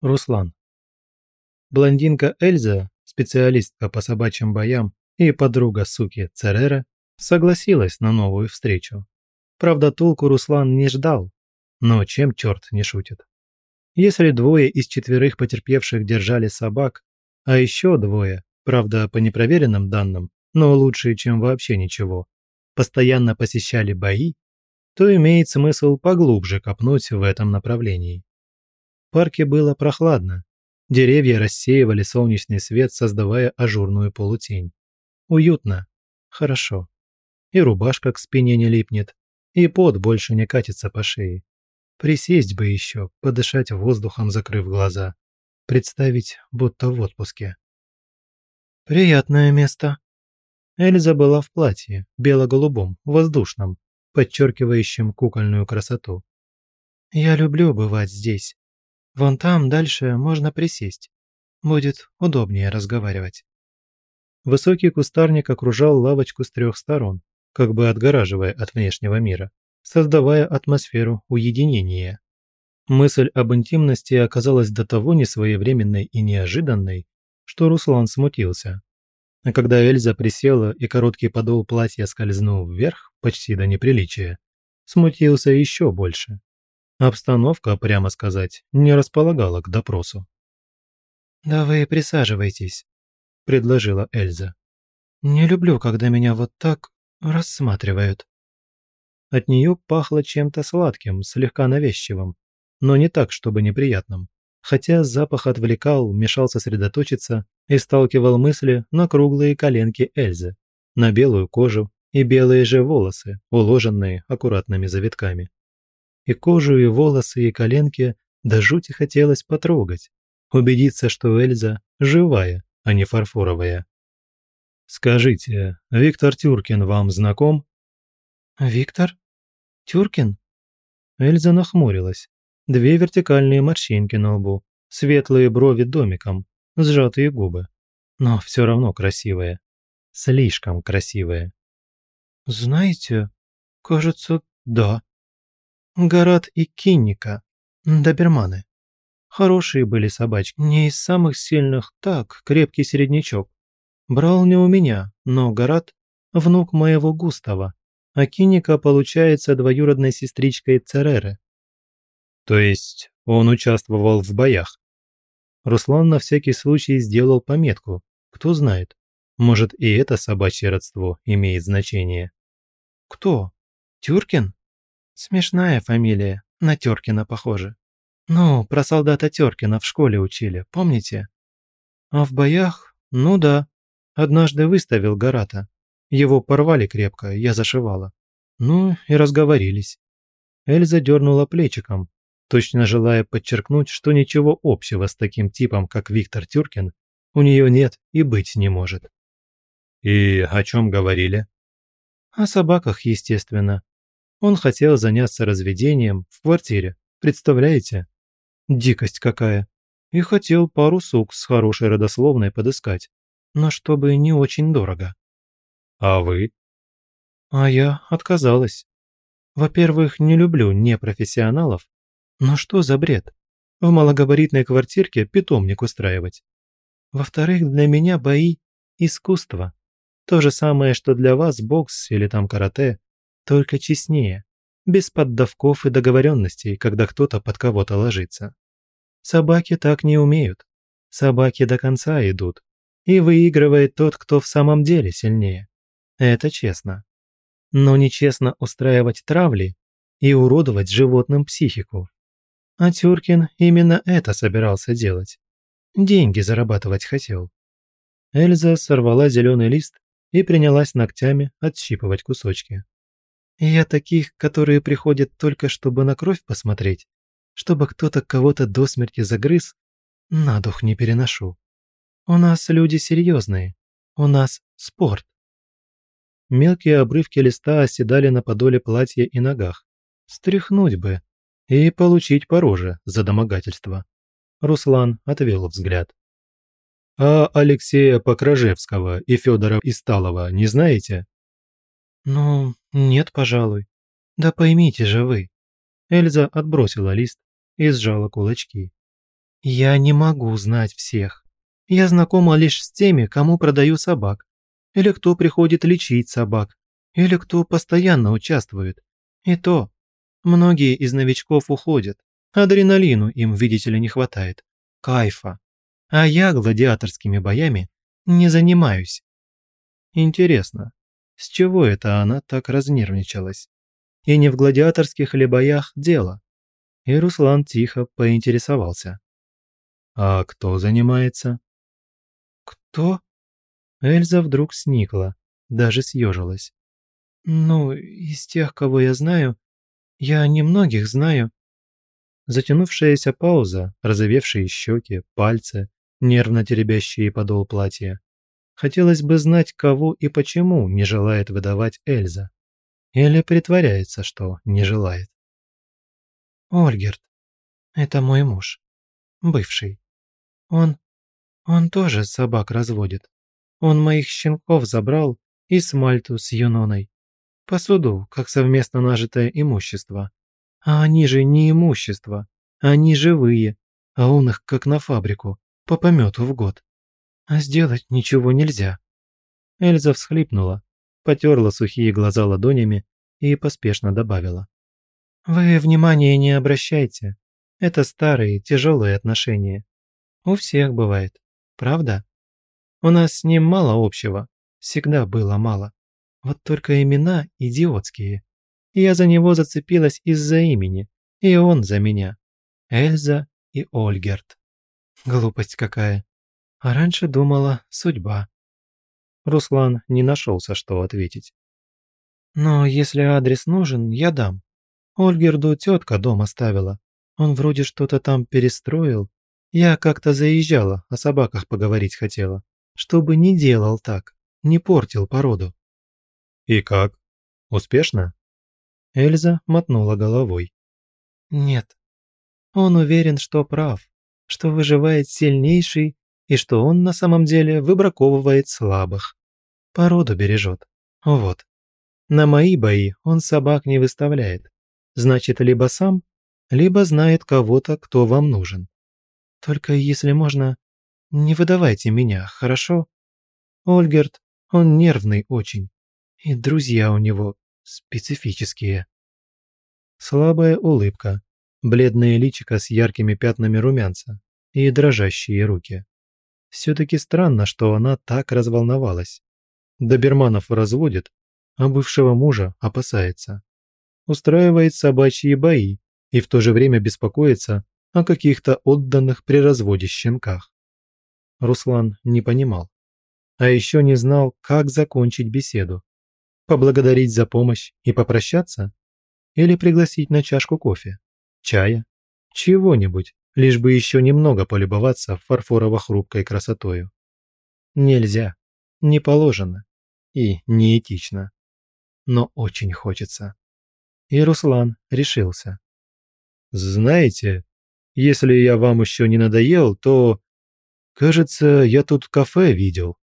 Руслан. Блондинка Эльза, специалистка по собачьим боям и подруга суки Церера, согласилась на новую встречу. Правда, толку Руслан не ждал, но чем черт не шутит. Если двое из четверых потерпевших держали собак, а еще двое, правда, по непроверенным данным, но лучше, чем вообще ничего, постоянно посещали бои, то имеет смысл поглубже копнуть в этом направлении парке было прохладно. Деревья рассеивали солнечный свет, создавая ажурную полутень. Уютно. Хорошо. И рубашка к спине не липнет, и пот больше не катится по шее. Присесть бы еще, подышать воздухом, закрыв глаза. Представить, будто в отпуске. «Приятное место». Эльза была в платье, бело-голубом, воздушном, подчеркивающем кукольную красоту. «Я люблю бывать здесь. Вон там дальше можно присесть. Будет удобнее разговаривать». Высокий кустарник окружал лавочку с трех сторон, как бы отгораживая от внешнего мира, создавая атмосферу уединения. Мысль об интимности оказалась до того несвоевременной и неожиданной, что Руслан смутился. А когда Эльза присела и короткий подол платья скользнул вверх, почти до неприличия, смутился еще больше. Обстановка, прямо сказать, не располагала к допросу. «Да вы присаживайтесь», – предложила Эльза. «Не люблю, когда меня вот так рассматривают». От нее пахло чем-то сладким, слегка навязчивым, но не так, чтобы неприятным. Хотя запах отвлекал, мешал сосредоточиться и сталкивал мысли на круглые коленки Эльзы, на белую кожу и белые же волосы, уложенные аккуратными завитками. И кожу, и волосы, и коленки до жути хотелось потрогать, убедиться, что Эльза живая, а не фарфоровая. «Скажите, Виктор Тюркин вам знаком?» «Виктор? Тюркин?» Эльза нахмурилась. Две вертикальные морщинки на лбу, светлые брови домиком, сжатые губы. Но все равно красивая. Слишком красивая. «Знаете, кажется, да», Гарат и Кинника, доберманы. Хорошие были собачки, не из самых сильных, так, крепкий середнячок. Брал не у меня, но Гарат – внук моего Густава, а Кинника получается двоюродной сестричкой Цереры. То есть он участвовал в боях? Руслан на всякий случай сделал пометку. Кто знает, может и это собачье родство имеет значение. Кто? Тюркин? Смешная фамилия, на Теркина похоже. Ну, про солдата Теркина в школе учили, помните? А в боях? Ну да. Однажды выставил Гарата. Его порвали крепко, я зашивала. Ну и разговорились. Эльза дернула плечиком, точно желая подчеркнуть, что ничего общего с таким типом, как Виктор Тюркин, у нее нет и быть не может. «И о чем говорили?» «О собаках, естественно. Он хотел заняться разведением в квартире, представляете? Дикость какая. И хотел пару сук с хорошей родословной подыскать, но чтобы не очень дорого. А вы? А я отказалась. Во-первых, не люблю непрофессионалов. Но что за бред? В малогабаритной квартирке питомник устраивать. Во-вторых, для меня бои – искусство. То же самое, что для вас бокс или там карате. Только честнее, без поддавков и договоренностей, когда кто-то под кого-то ложится. Собаки так не умеют. Собаки до конца идут. И выигрывает тот, кто в самом деле сильнее. Это честно. Но нечестно устраивать травли и уродовать животным психику. А Тюркин именно это собирался делать. Деньги зарабатывать хотел. Эльза сорвала зеленый лист и принялась ногтями отщипывать кусочки. Я таких, которые приходят только чтобы на кровь посмотреть, чтобы кто-то кого-то до смерти загрыз, на дух не переношу. У нас люди серьезные, у нас спорт. Мелкие обрывки листа оседали на подоле платья и ногах. Стряхнуть бы и получить пороже за домогательство. Руслан отвел взгляд. «А Алексея Покрожевского и Федора Исталова не знаете?» «Ну, нет, пожалуй. Да поймите же вы». Эльза отбросила лист и сжала кулачки. «Я не могу знать всех. Я знакома лишь с теми, кому продаю собак. Или кто приходит лечить собак. Или кто постоянно участвует. И то. Многие из новичков уходят. Адреналину им, видите ли, не хватает. Кайфа. А я гладиаторскими боями не занимаюсь. Интересно, с чего это она так разнервничалась? И не в гладиаторских ли боях дело? И Руслан тихо поинтересовался. «А кто занимается?» «Кто?» Эльза вдруг сникла, даже съежилась. «Ну, из тех, кого я знаю, я немногих знаю». Затянувшаяся пауза, разовевшие щеки, пальцы, нервно теребящие подол платья. Хотелось бы знать, кого и почему не желает выдавать Эльза. Или притворяется, что не желает. «Ольгерт, это мой муж. Бывший. Он... он тоже собак разводит. Он моих щенков забрал и с Мальту с Юноной. Посуду как совместно нажитое имущество. А они же не имущество. Они живые, а он их как на фабрику, по помету в год а сделать ничего нельзя». Эльза всхлипнула, потерла сухие глаза ладонями и поспешно добавила. «Вы внимания не обращайте. Это старые, тяжелые отношения. У всех бывает, правда? У нас с ним мало общего, всегда было мало. Вот только имена идиотские. Я за него зацепилась из-за имени, и он за меня. Эльза и Ольгерт. Глупость какая. А раньше думала судьба. Руслан не нашелся, что ответить. Но если адрес нужен, я дам. Ольгерду тетка дом оставила. Он вроде что-то там перестроил. Я как-то заезжала, о собаках поговорить хотела. Чтобы не делал так, не портил породу. И как? Успешно? Эльза мотнула головой. Нет. Он уверен, что прав, что выживает сильнейший и что он на самом деле выбраковывает слабых. Породу бережет. Вот. На мои бои он собак не выставляет. Значит, либо сам, либо знает кого-то, кто вам нужен. Только если можно, не выдавайте меня, хорошо? Ольгерт, он нервный очень, и друзья у него специфические. Слабая улыбка, бледное личико с яркими пятнами румянца и дрожащие руки. Все-таки странно, что она так разволновалась. Доберманов разводит, а бывшего мужа опасается. Устраивает собачьи бои и в то же время беспокоится о каких-то отданных при разводе щенках. Руслан не понимал. А еще не знал, как закончить беседу. Поблагодарить за помощь и попрощаться? Или пригласить на чашку кофе, чая, чего-нибудь, лишь бы еще немного полюбоваться фарфорово-хрупкой красотою. Нельзя, не положено и неэтично. Но очень хочется. И Руслан решился. «Знаете, если я вам еще не надоел, то...» «Кажется, я тут кафе видел»,